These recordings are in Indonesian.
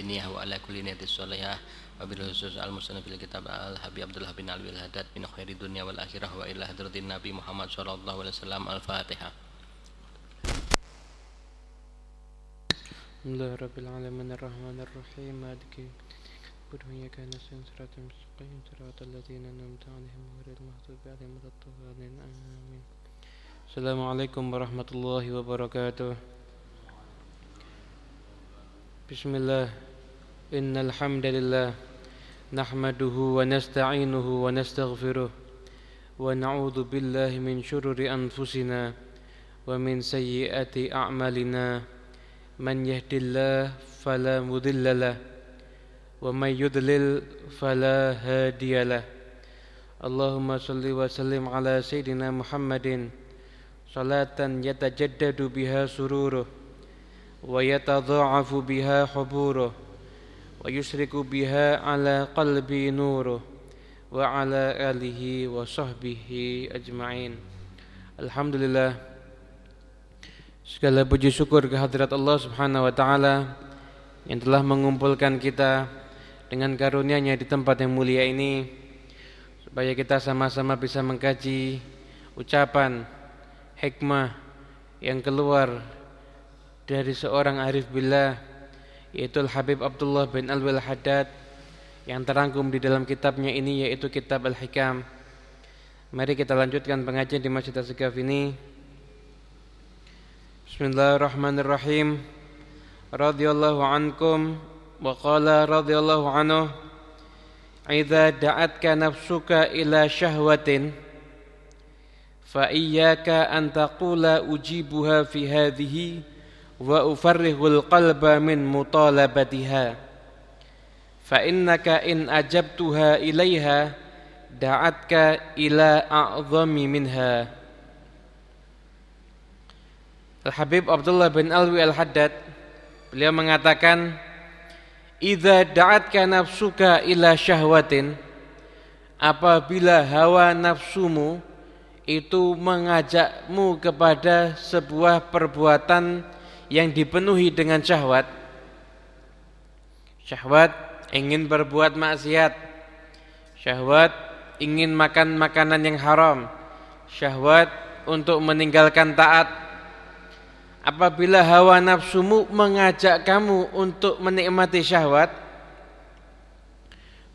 diniyah wa ala kulli niyatin sholihah wabil khusus al musannif fil kitab al habib Abdullah bin al wilhadat min khairi dunya wal akhirah wa ila hadratin Nabi Muhammad sallallahu alaihi wasallam al Fatihah الله Rabbil Alamin الرحمن الرحيم مالك اعبد إياك نستعين صراط المستقيم صراط الذين أنعمت عليهم غير المغضوب عليهم ولا الضالين آمين السلام عليكم ورحمة الله وبركاته بسم الله إن الحمد لله نحمده ونستعينه ونستغفره ونعوذ بالله من شرور أنفسنا ومن سيئات أعمالنا. من يهد الله فلا مضل له ومن يضلل فلا هادي له. اللهم صل وسلم على سيدنا محمد صلاة يتجدد بها سروره ويتضاعف بها حبوره. ويشرك بها على قلبي نوره وعلى آله وصحبه أجمعين الحمد لله Segala puji syukur kehadirat Allah Subhanahu wa taala yang telah mengumpulkan kita dengan karunia-Nya di tempat yang mulia ini supaya kita sama-sama bisa mengkaji ucapan hikmah yang keluar dari seorang arif billah yaitu Al-Habib Abdullah bin Alwil Haddad yang terangkum di dalam kitabnya ini yaitu kitab Al-Hikam. Mari kita lanjutkan pengajian di Masjid Asgaf ini. Bismillahirrahmanirrahim. Radhiyallahu ankum wa qala radhiyallahu anhu Idza da'atka nafsuka ila syahwatin fa iyyaka an taqula ujibuha fi hadhihi wa ufarrihul qalba min mutalabatiha. Fa innaka in ajabtuha ilaiha da'atka ila a'zami minha. Al-Habib Abdullah bin Alwi Al-Haddad beliau mengatakan idza da'atka nafsuka ila syahwatin apabila hawa nafsumu itu mengajakmu kepada sebuah perbuatan yang dipenuhi dengan syahwat. Syahwat ingin berbuat maksiat. Syahwat ingin makan makanan yang haram. Syahwat untuk meninggalkan taat. Apabila hawa nafsumu mengajak kamu untuk menikmati syahwat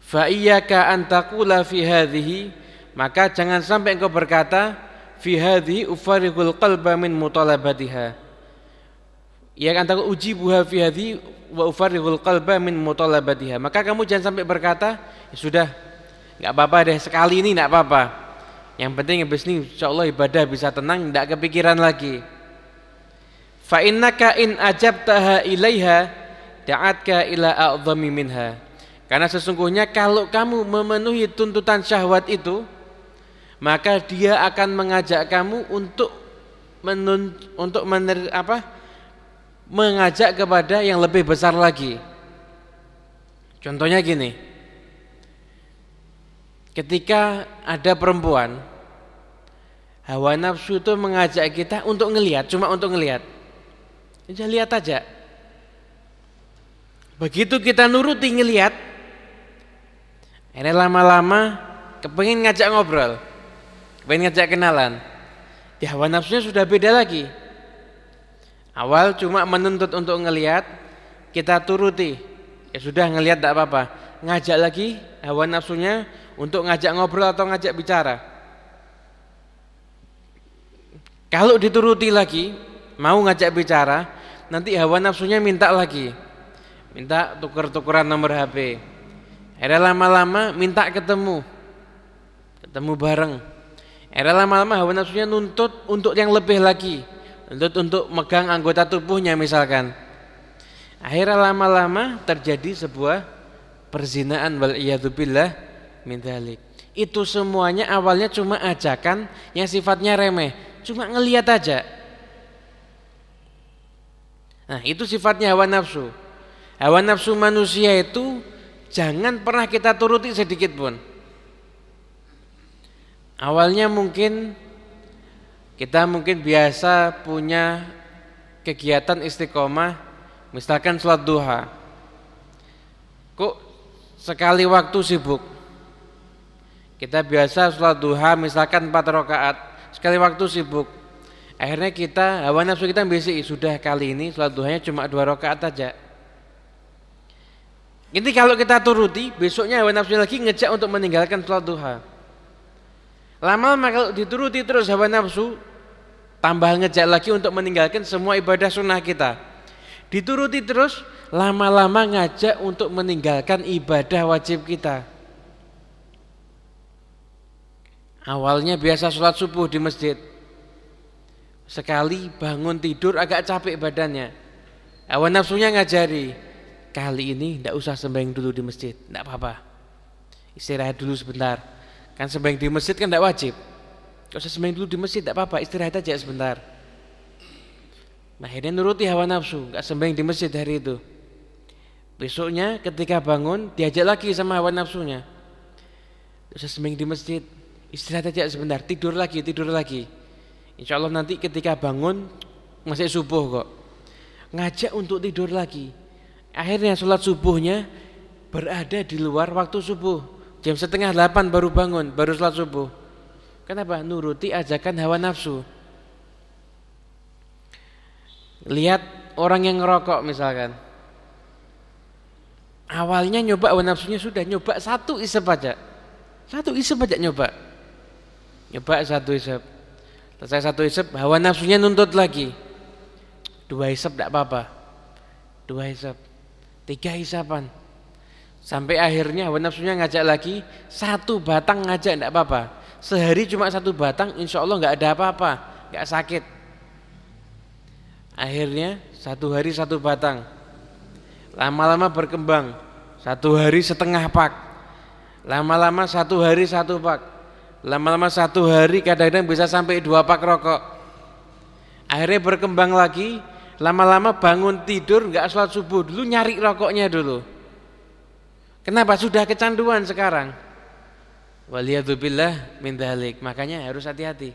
fa iyyaka an taqula fi hadhihi maka jangan sampai engkau berkata fi hadhihi ufarigul qalba min mutalabatiha ya takut uji buha fi hadhihi wa ufarigul qalba min mutalabatiha maka kamu jangan sampai berkata ya sudah enggak apa-apa deh sekali ini enggak apa-apa yang penting habis ini insyaallah ibadah bisa tenang enggak kepikiran lagi Fa innaka in ajabtaha ilaiha da'atka ila a'dhami minha. Karena sesungguhnya kalau kamu memenuhi tuntutan syahwat itu, maka dia akan mengajak kamu untuk menun, untuk mener, apa? Mengajak kepada yang lebih besar lagi. Contohnya gini. Ketika ada perempuan hawa nafsu itu mengajak kita untuk ngelihat, cuma untuk ngelihat. Ya lihat aja. Begitu kita nuruti ngelihat, ini lama-lama kepengen ngajak ngobrol, kepengen ngajak kenalan. Di hawa nafsunya sudah beda lagi. Awal cuma menuntut untuk ngelihat, kita turuti. Ya sudah ngelihat tidak apa-apa. Ngajak lagi hawa nafsunya untuk ngajak ngobrol atau ngajak bicara. Kalau dituruti lagi, mau ngajak bicara, nanti hawa nafsunya minta lagi. Minta tuker-tukeran nomor HP. Era lama-lama minta ketemu. Ketemu bareng. Era lama-lama hawa nafsunya nuntut untuk yang lebih lagi. Nuntut untuk megang anggota tubuhnya misalkan. Akhirnya lama-lama terjadi sebuah perzinaan wal iyadzubillah min dzalik. Itu semuanya awalnya cuma ajakan yang sifatnya remeh, cuma ngelihat aja. Nah, itu sifatnya hawa nafsu. Hawa nafsu manusia itu jangan pernah kita turuti sedikit pun. Awalnya mungkin kita mungkin biasa punya kegiatan istiqomah misalkan sholat duha. Kok sekali waktu sibuk? Kita biasa sholat duha misalkan 4 rakaat. Sekali waktu sibuk. Akhirnya kita hawa nafsu kita bisi sudah kali ini sholat duhanya cuma dua rakaat aja. Ini kalau kita turuti besoknya hawa nafsu lagi ngejak untuk meninggalkan sholat duha lama-lama kalau dituruti terus hawa nafsu tambah ngejak lagi untuk meninggalkan semua ibadah sunnah kita dituruti terus lama-lama ngajak untuk meninggalkan ibadah wajib kita Awalnya biasa sholat subuh di masjid. Sekali bangun tidur agak capek badannya. Awan nafsunya ngajari. Kali ini tidak usah sembahyang dulu di masjid. Tidak apa-apa. Istirahat dulu sebentar. Kan sembahyang di masjid kan tidak wajib. Tidak usah sembahyang dulu di masjid. Tidak apa-apa. Istirahat aja sebentar. Nah akhirnya nuruti hawa nafsu. Gak sembahyang di masjid hari itu. Besoknya ketika bangun diajak lagi sama hawa nafsunya. Usah sembahyang di masjid istirahat aja sebentar, tidur lagi, tidur lagi. Insya Allah nanti ketika bangun masih subuh kok. Ngajak untuk tidur lagi. Akhirnya sholat subuhnya berada di luar waktu subuh. Jam setengah delapan baru bangun, baru sholat subuh. Kenapa? Nuruti ajakan hawa nafsu. Lihat orang yang ngerokok misalkan. Awalnya nyoba hawa nafsunya sudah nyoba satu isep aja. Satu isep aja nyoba. Nyoba satu isep. Selesai satu isep, hawa nafsunya nuntut lagi. Dua isep tidak apa-apa. Dua isep. Tiga isapan. Sampai akhirnya hawa nafsunya ngajak lagi, satu batang ngajak tidak apa-apa. Sehari cuma satu batang, insya Allah nggak ada apa-apa, nggak sakit. Akhirnya satu hari satu batang. Lama-lama berkembang, satu hari setengah pak. Lama-lama satu hari satu pak Lama-lama satu hari kadang-kadang bisa sampai dua pak rokok. Akhirnya berkembang lagi, lama-lama bangun tidur nggak sholat subuh dulu nyari rokoknya dulu. Kenapa? Sudah kecanduan sekarang. Waliyadzubillah min dalik. Makanya harus hati-hati.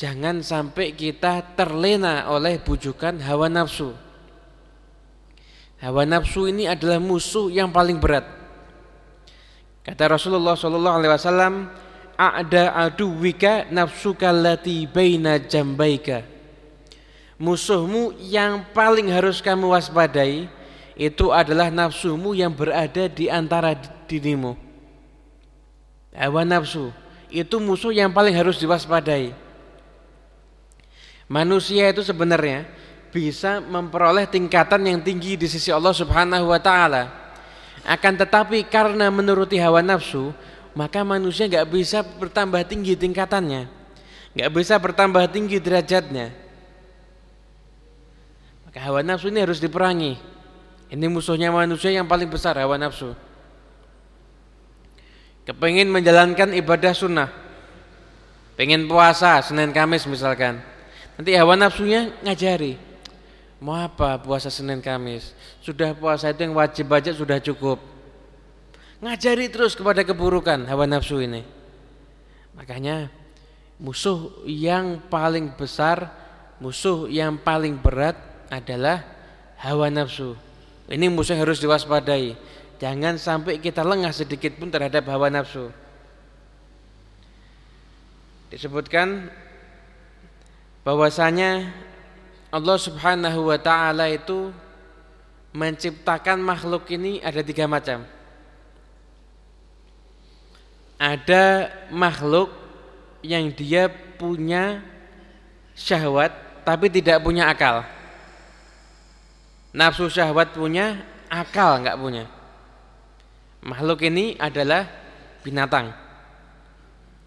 Jangan sampai kita terlena oleh bujukan hawa nafsu. Hawa nafsu ini adalah musuh yang paling berat. Kata Rasulullah Shallallahu Alaihi Wasallam, a'da aduwika nafsuka lati baina jambaika musuhmu yang paling harus kamu waspadai itu adalah nafsumu yang berada di antara dirimu hawa nafsu itu musuh yang paling harus diwaspadai manusia itu sebenarnya bisa memperoleh tingkatan yang tinggi di sisi Allah Subhanahu wa taala akan tetapi karena menuruti hawa nafsu maka manusia nggak bisa bertambah tinggi tingkatannya, nggak bisa bertambah tinggi derajatnya. Maka hawa nafsu ini harus diperangi. Ini musuhnya manusia yang paling besar hawa nafsu. Kepengin menjalankan ibadah sunnah, pengen puasa Senin Kamis misalkan, nanti hawa nafsunya ngajari. Mau apa puasa Senin Kamis? Sudah puasa itu yang wajib aja sudah cukup ngajari terus kepada keburukan hawa nafsu ini makanya musuh yang paling besar musuh yang paling berat adalah hawa nafsu ini musuh harus diwaspadai. Jangan sampai kita lengah sedikit pun terhadap hawa nafsu. Disebutkan bahwasanya Allah Subhanahu wa taala itu menciptakan makhluk ini ada tiga macam. Ada makhluk yang dia punya syahwat tapi tidak punya akal. Nafsu syahwat punya, akal enggak punya. Makhluk ini adalah binatang.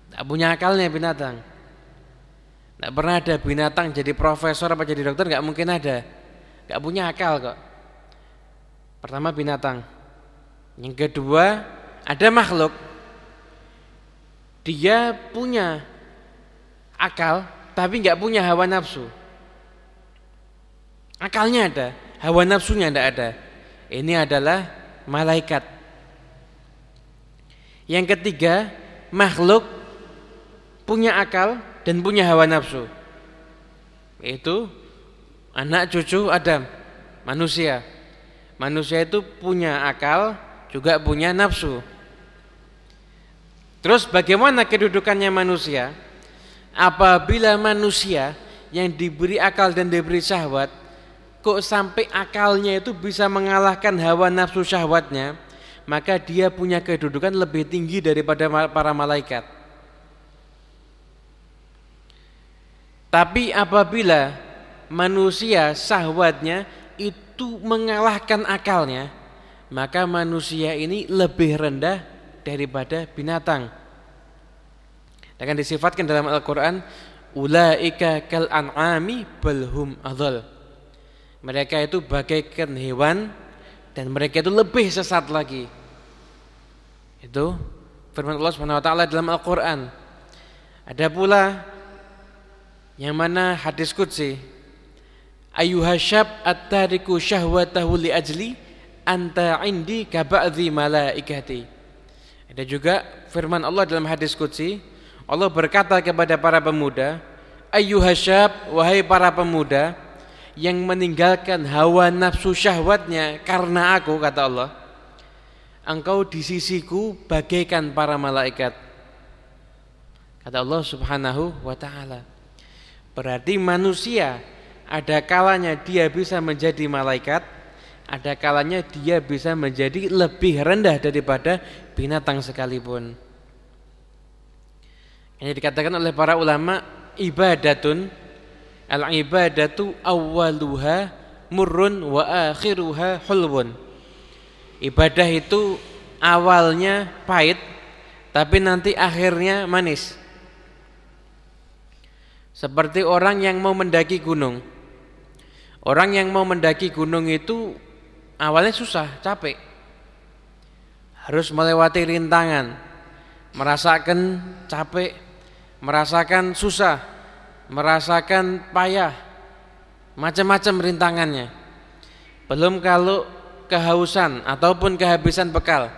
Tidak punya akalnya binatang. Tidak pernah ada binatang jadi profesor apa jadi dokter enggak mungkin ada. Enggak punya akal kok. Pertama binatang. Yang kedua ada makhluk dia punya akal tapi nggak punya hawa nafsu. Akalnya ada, hawa nafsunya tidak ada. Ini adalah malaikat. Yang ketiga, makhluk punya akal dan punya hawa nafsu. Itu anak cucu Adam, manusia. Manusia itu punya akal, juga punya nafsu. Terus bagaimana kedudukannya manusia? Apabila manusia yang diberi akal dan diberi syahwat kok sampai akalnya itu bisa mengalahkan hawa nafsu syahwatnya, maka dia punya kedudukan lebih tinggi daripada para malaikat. Tapi apabila manusia syahwatnya itu mengalahkan akalnya, maka manusia ini lebih rendah daripada binatang. Akan disifatkan dalam Al-Qur'an ulaika kal an'ami balhum adhal. Mereka itu bagaikan hewan dan mereka itu lebih sesat lagi. Itu firman Allah Subhanahu wa taala dalam Al-Qur'an. Ada pula yang mana hadis qudsi Ayuhasyab at-tariku syahwatahu li ajli anta indi ka ba'dhi malaikati. Ada juga firman Allah dalam hadis qudsi Allah berkata kepada para pemuda, Ayuhasyab wahai para pemuda yang meninggalkan hawa nafsu syahwatnya karena aku kata Allah engkau di sisiku bagaikan para malaikat. Kata Allah Subhanahu wa taala berarti manusia ada kalanya dia bisa menjadi malaikat ada kalanya dia bisa menjadi lebih rendah daripada binatang sekalipun. Ini dikatakan oleh para ulama ibadatun Al-ibadatu awwaluha murrun wa akhiruha hulwun. Ibadah itu awalnya pahit tapi nanti akhirnya manis. Seperti orang yang mau mendaki gunung. Orang yang mau mendaki gunung itu awalnya susah, capek. Harus melewati rintangan, merasakan capek, merasakan susah merasakan payah macam-macam rintangannya. Belum kalau kehausan ataupun kehabisan bekal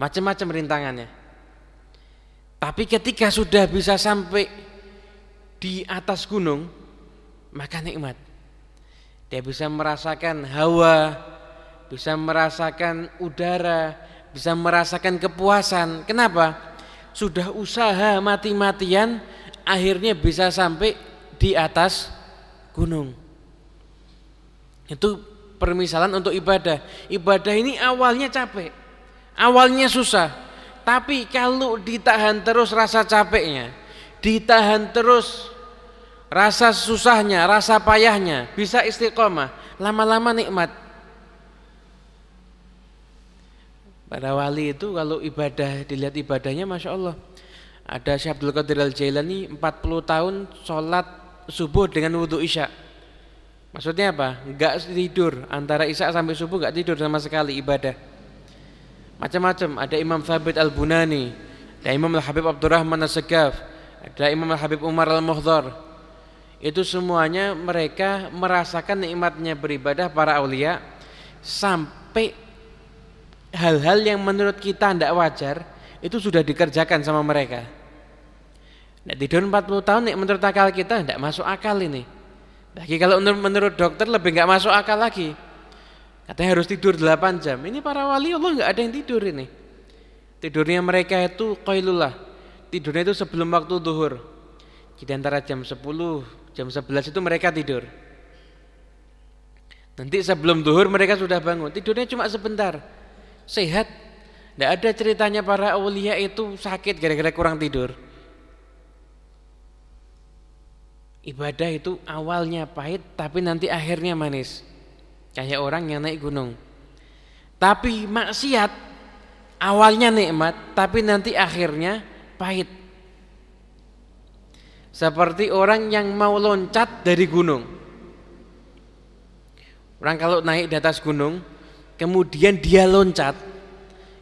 macam-macam rintangannya. Tapi ketika sudah bisa sampai di atas gunung maka nikmat. Dia bisa merasakan hawa bisa merasakan udara bisa merasakan kepuasan. Kenapa? Sudah usaha mati-matian akhirnya bisa sampai di atas gunung. Itu permisalan untuk ibadah. Ibadah ini awalnya capek, awalnya susah, tapi kalau ditahan terus rasa capeknya, ditahan terus rasa susahnya, rasa payahnya, bisa istiqomah, lama-lama nikmat. Pada wali itu kalau ibadah dilihat ibadahnya, masya Allah ada Syekh Abdul Qadir Al-Jailani 40 tahun sholat subuh dengan wudhu isya. Maksudnya apa? Enggak tidur antara isya sampai subuh enggak tidur sama sekali ibadah. Macam-macam. Ada Imam Thabit Al-Bunani, ada Imam Al-Habib Abdurrahman As-Segaf, ada Imam Al-Habib Umar Al-Muhdhar. Itu semuanya mereka merasakan nikmatnya beribadah para aulia sampai hal-hal yang menurut kita tidak wajar itu sudah dikerjakan sama mereka. Nah, tidur 40 tahun nih menurut akal kita tidak masuk akal ini. Lagi kalau menurut, menurut dokter lebih nggak masuk akal lagi. Katanya harus tidur 8 jam. Ini para wali Allah nggak ada yang tidur ini. Tidurnya mereka itu qailullah. Tidurnya itu sebelum waktu duhur. Jadi antara jam 10, jam 11 itu mereka tidur. Nanti sebelum duhur mereka sudah bangun. Tidurnya cuma sebentar. Sehat. Tidak ada ceritanya para awliya itu sakit gara-gara kurang tidur. Ibadah itu awalnya pahit tapi nanti akhirnya manis. Kayak orang yang naik gunung. Tapi maksiat awalnya nikmat tapi nanti akhirnya pahit. Seperti orang yang mau loncat dari gunung. Orang kalau naik di atas gunung, kemudian dia loncat,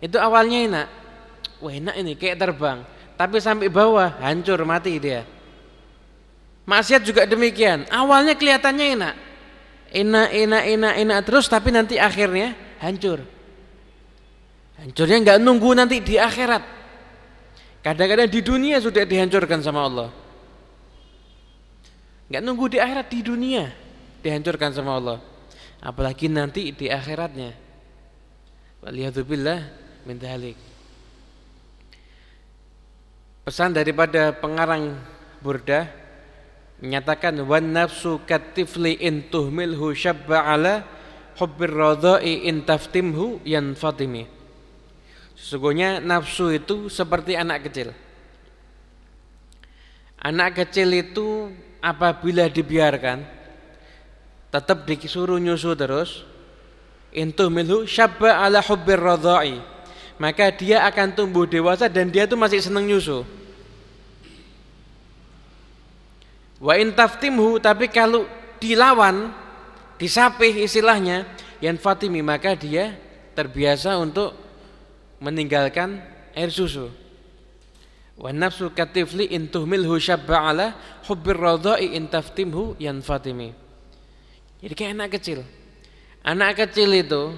itu awalnya enak. Wah enak ini kayak terbang. Tapi sampai bawah hancur mati dia. Maksiat juga demikian. Awalnya kelihatannya enak. Enak, enak, enak, enak terus tapi nanti akhirnya hancur. Hancurnya nggak nunggu nanti di akhirat. Kadang-kadang di dunia sudah dihancurkan sama Allah. Nggak nunggu di akhirat di dunia. dihancurkan sama Allah. Apalagi nanti di akhiratnya. Waliyadzubillah min dhalik. Pesan daripada pengarang Burdah menyatakan wan nafsu katifli in tuhmilhu syabba ala hubbir radha'i in taftimhu yanfatimi. Sesungguhnya nafsu itu seperti anak kecil. Anak kecil itu apabila dibiarkan tetap disuruh nyusu terus intu milhu syabba ala hubbir radha'i maka dia akan tumbuh dewasa dan dia tuh masih senang nyusu wa in taftimhu tapi kalau dilawan disapih istilahnya yang fatimi maka dia terbiasa untuk meninggalkan air susu Wa nafsu katifli in tuhmilhu syabba ala hubbir radha'i in taftimhu yanfatimi. Jadi kayak anak kecil. Anak kecil itu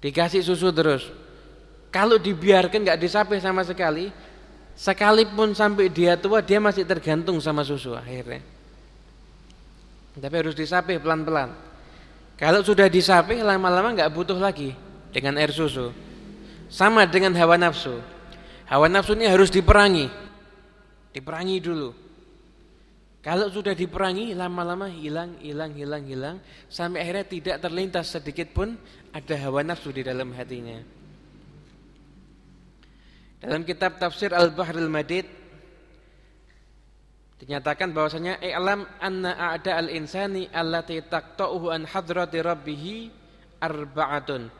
dikasih susu terus. Kalau dibiarkan nggak disapih sama sekali, sekalipun sampai dia tua dia masih tergantung sama susu akhirnya. Tapi harus disapih pelan-pelan. Kalau sudah disapih lama-lama nggak butuh lagi dengan air susu. Sama dengan hawa nafsu. Hawa nafsu ini harus diperangi. Diperangi dulu. Kalau sudah diperangi lama-lama hilang, hilang, hilang, hilang sampai akhirnya tidak terlintas sedikit pun ada hawa nafsu di dalam hatinya. Dalam kitab tafsir Al-Bahrul Madid dinyatakan bahwasanya i'lam anna a'da al-insani allati taqta'uhu an hadrati rabbih arba'atun.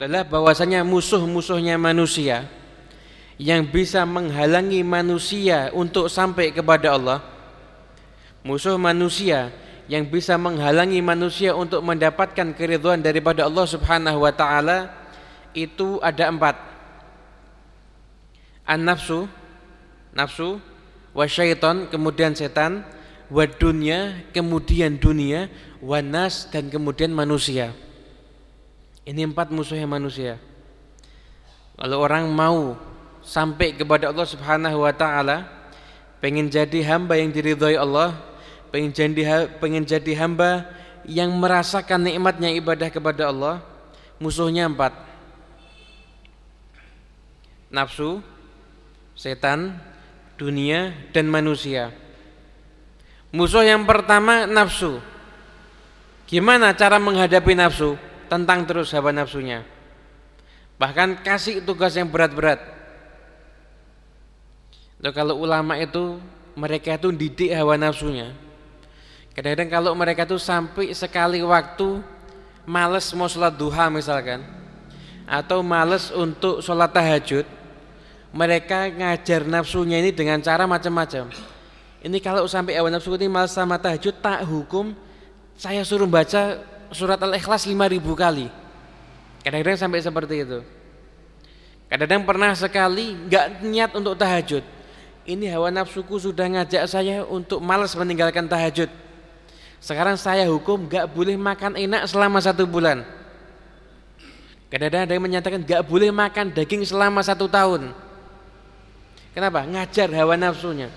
Adalah bahwasanya musuh-musuhnya manusia yang bisa menghalangi manusia untuk sampai kepada Allah musuh manusia yang bisa menghalangi manusia untuk mendapatkan keridhaan daripada Allah Subhanahu wa taala itu ada empat an-nafsu nafsu wa syaitan kemudian setan wa dunya kemudian dunia wa nas dan kemudian manusia ini empat musuhnya manusia kalau orang mau sampai kepada Allah Subhanahu wa taala, pengen jadi hamba yang diridhoi Allah, pengen jadi pengen jadi hamba yang merasakan nikmatnya ibadah kepada Allah, musuhnya empat. Nafsu, setan, dunia dan manusia. Musuh yang pertama nafsu. Gimana cara menghadapi nafsu? Tentang terus hawa nafsunya. Bahkan kasih tugas yang berat-berat kalau ulama itu mereka itu didik hawa nafsunya. Kadang-kadang kalau mereka itu sampai sekali waktu males mau sholat duha misalkan atau males untuk sholat tahajud mereka ngajar nafsunya ini dengan cara macam-macam ini kalau sampai hawa nafsu ini males sama tahajud tak hukum saya suruh baca surat al-ikhlas 5000 kali kadang-kadang sampai seperti itu kadang-kadang pernah sekali nggak niat untuk tahajud ini hawa nafsuku sudah ngajak saya untuk malas meninggalkan tahajud. Sekarang saya hukum gak boleh makan enak selama satu bulan. Kadang-kadang ada yang menyatakan gak boleh makan daging selama satu tahun. Kenapa? Ngajar hawa nafsunya,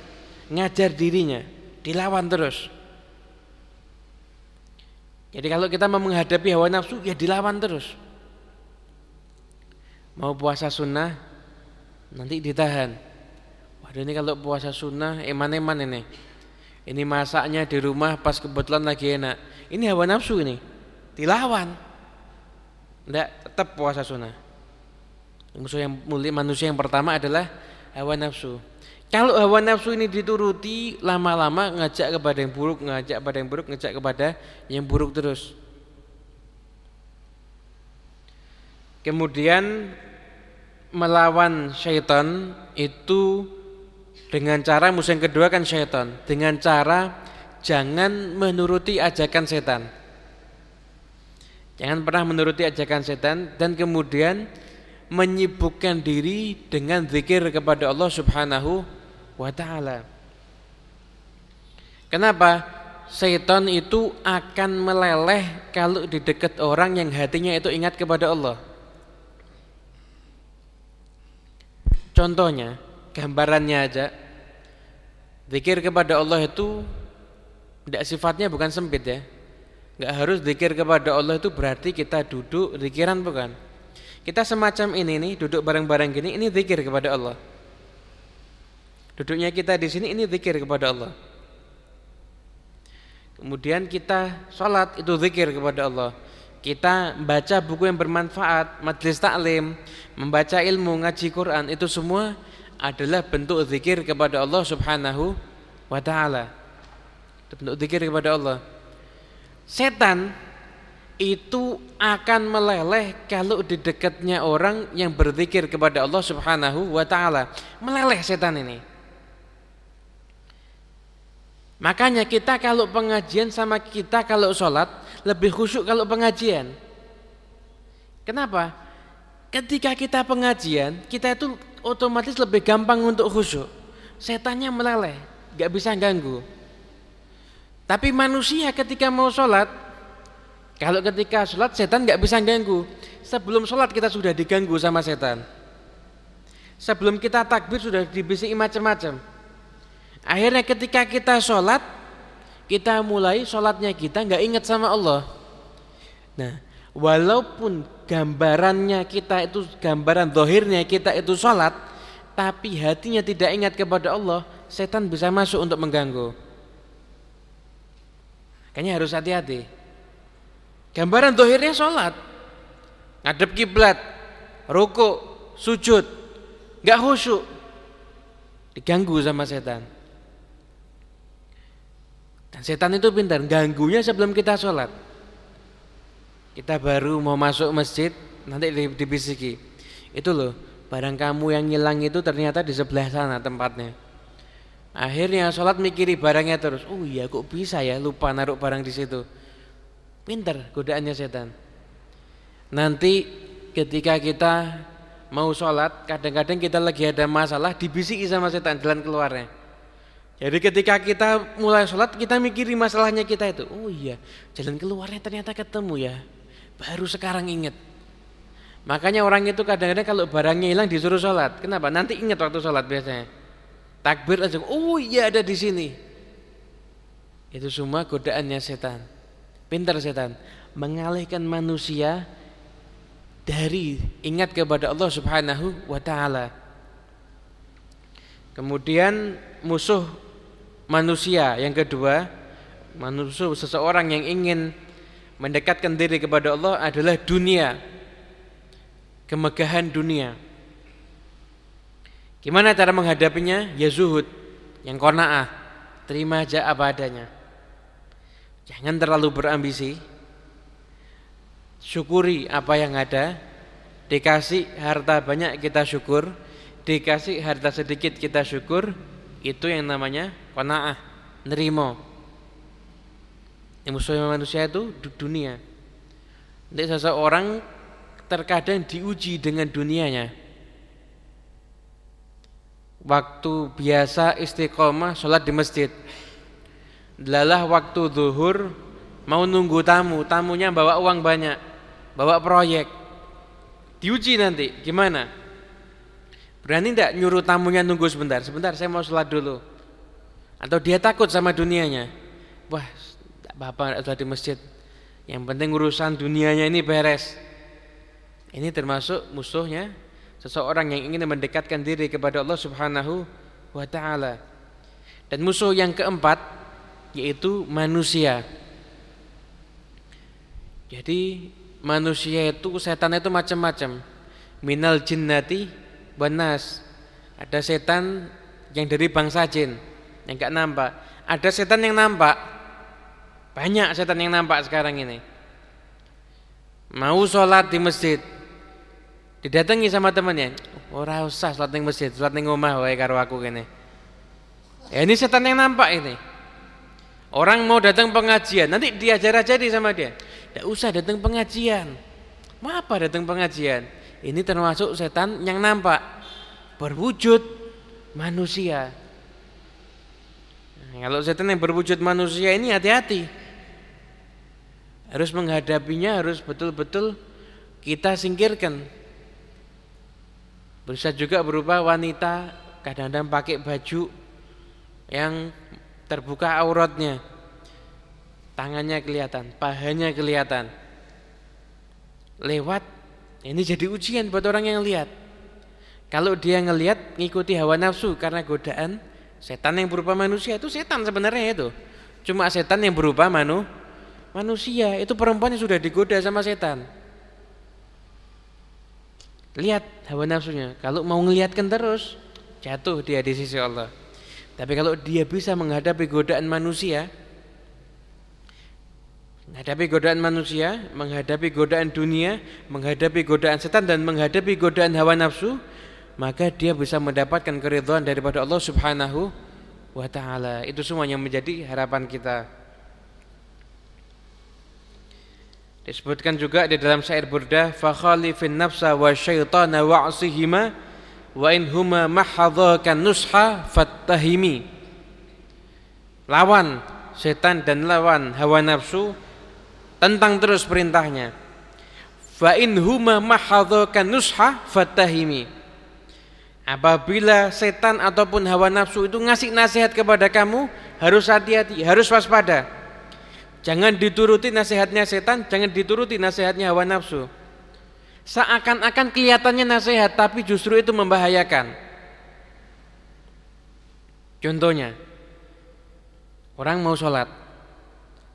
ngajar dirinya, dilawan terus. Jadi kalau kita mau menghadapi hawa nafsu, ya dilawan terus. Mau puasa sunnah, nanti ditahan Waduh ini kalau puasa sunnah eman-eman ini. Ini masaknya di rumah pas kebetulan lagi enak. Ini hawa nafsu ini. Dilawan. Tidak tetap puasa sunnah. Musuh yang mulia manusia yang pertama adalah hawa nafsu. Kalau hawa nafsu ini dituruti lama-lama ngajak kepada yang buruk, ngajak kepada yang buruk, ngajak kepada yang buruk terus. Kemudian melawan syaitan itu dengan cara yang kedua kan syaitan. Dengan cara jangan menuruti ajakan setan. Jangan pernah menuruti ajakan setan dan kemudian menyibukkan diri dengan zikir kepada Allah Subhanahu wa taala. Kenapa? Setan itu akan meleleh kalau di dekat orang yang hatinya itu ingat kepada Allah. Contohnya, gambarannya aja Zikir kepada Allah itu Tidak sifatnya bukan sempit ya. Enggak harus zikir kepada Allah itu berarti kita duduk zikiran bukan. Kita semacam ini nih, duduk bareng-bareng gini, ini zikir kepada Allah. Duduknya kita di sini ini zikir kepada Allah. Kemudian kita sholat itu zikir kepada Allah. Kita baca buku yang bermanfaat, majlis taklim, membaca ilmu, ngaji Quran, itu semua adalah bentuk zikir kepada Allah Subhanahu wa taala. Bentuk zikir kepada Allah. Setan itu akan meleleh kalau di dekatnya orang yang berzikir kepada Allah Subhanahu wa taala. Meleleh setan ini. Makanya kita kalau pengajian sama kita kalau sholat lebih khusyuk kalau pengajian. Kenapa? Ketika kita pengajian, kita itu otomatis lebih gampang untuk khusyuk. Setannya meleleh, gak bisa ganggu. Tapi manusia ketika mau sholat, kalau ketika sholat setan nggak bisa ganggu. Sebelum sholat kita sudah diganggu sama setan. Sebelum kita takbir sudah dibisiki macam-macam. Akhirnya ketika kita sholat, kita mulai sholatnya kita nggak ingat sama Allah. Nah, walaupun gambarannya kita itu gambaran dohirnya kita itu sholat, tapi hatinya tidak ingat kepada Allah, setan bisa masuk untuk mengganggu. Kayaknya harus hati-hati. Gambaran dohirnya sholat. Ngadep kiblat, ruku, sujud. Gak khusyuk. Diganggu sama setan. Dan setan itu pintar, ganggunya sebelum kita sholat. Kita baru mau masuk masjid, nanti dibisiki. Itu loh, barang kamu yang ngilang itu ternyata di sebelah sana tempatnya. Akhirnya sholat mikiri barangnya terus. Oh iya kok bisa ya lupa naruh barang di situ. Pinter godaannya setan. Nanti ketika kita mau sholat, kadang-kadang kita lagi ada masalah, dibisiki sama setan jalan keluarnya. Jadi ketika kita mulai sholat, kita mikiri masalahnya kita itu. Oh iya, jalan keluarnya ternyata ketemu ya. Baru sekarang inget. Makanya orang itu kadang-kadang kalau barangnya hilang disuruh sholat. Kenapa? Nanti ingat waktu sholat biasanya. Takbir aja, oh iya ada di sini. Itu semua godaannya setan. Pintar setan mengalihkan manusia dari ingat kepada Allah Subhanahu wa taala. Kemudian musuh manusia yang kedua, manusia seseorang yang ingin mendekatkan diri kepada Allah adalah dunia. Kemegahan dunia. Gimana cara menghadapinya? Ya zuhud, yang kona'ah, terima aja apa adanya. Jangan terlalu berambisi. Syukuri apa yang ada. Dikasih harta banyak kita syukur, dikasih harta sedikit kita syukur, itu yang namanya qanaah, nerimo. Yang musuhnya manusia itu dunia. Nanti seseorang terkadang diuji dengan dunianya. Waktu biasa istiqomah sholat di masjid Lalah waktu zuhur mau nunggu tamu, tamunya bawa uang banyak, bawa proyek. Diuji nanti, gimana? Berani tidak nyuruh tamunya nunggu sebentar? Sebentar, saya mau sholat dulu. Atau dia takut sama dunianya? Wah, bapak apa di masjid. Yang penting urusan dunianya ini beres. Ini termasuk musuhnya seseorang yang ingin mendekatkan diri kepada Allah Subhanahu wa taala. Dan musuh yang keempat yaitu manusia. Jadi manusia itu setan itu macam-macam. Minal jinnati banas. Ada setan yang dari bangsa jin yang enggak nampak. Ada setan yang nampak. Banyak setan yang nampak sekarang ini. Mau sholat di masjid, didatangi sama temannya. Ora usah sholat di masjid, sholat di rumah wae karo aku kene. Ya ini setan yang nampak ini. Orang mau datang pengajian, nanti diajar aja di sama dia. Tidak usah datang pengajian. Apa datang pengajian? Ini termasuk setan yang nampak berwujud manusia. Nah, kalau setan yang berwujud manusia ini hati-hati. Harus menghadapinya harus betul-betul kita singkirkan. Bisa juga berupa wanita kadang-kadang pakai baju yang terbuka auratnya tangannya kelihatan, pahanya kelihatan. Lewat ini jadi ujian buat orang yang lihat. Kalau dia ngelihat ngikuti hawa nafsu karena godaan setan yang berupa manusia itu setan sebenarnya itu. Cuma setan yang berupa manu, manusia itu perempuan yang sudah digoda sama setan. Lihat hawa nafsunya. Kalau mau ngelihatkan terus jatuh dia di sisi Allah. Tapi kalau dia bisa menghadapi godaan manusia, menghadapi godaan manusia, menghadapi godaan dunia, menghadapi godaan setan dan menghadapi godaan hawa nafsu, maka dia bisa mendapatkan keridhaan daripada Allah Subhanahu wa taala. Itu semuanya menjadi harapan kita. Disebutkan juga di dalam syair Burdah, "Fa khalifin nafsa wa syaitana wa'sihima wa in huma mahadhaka nusha fattahimi." Lawan setan dan lawan hawa nafsu tentang terus perintahnya. Fa in huma mahadhaka nusha fattahimi Apabila setan ataupun hawa nafsu itu ngasih nasihat kepada kamu, harus hati-hati, harus waspada. Jangan dituruti nasihatnya setan, jangan dituruti nasihatnya hawa nafsu. Seakan-akan kelihatannya nasihat, tapi justru itu membahayakan. Contohnya, orang mau sholat,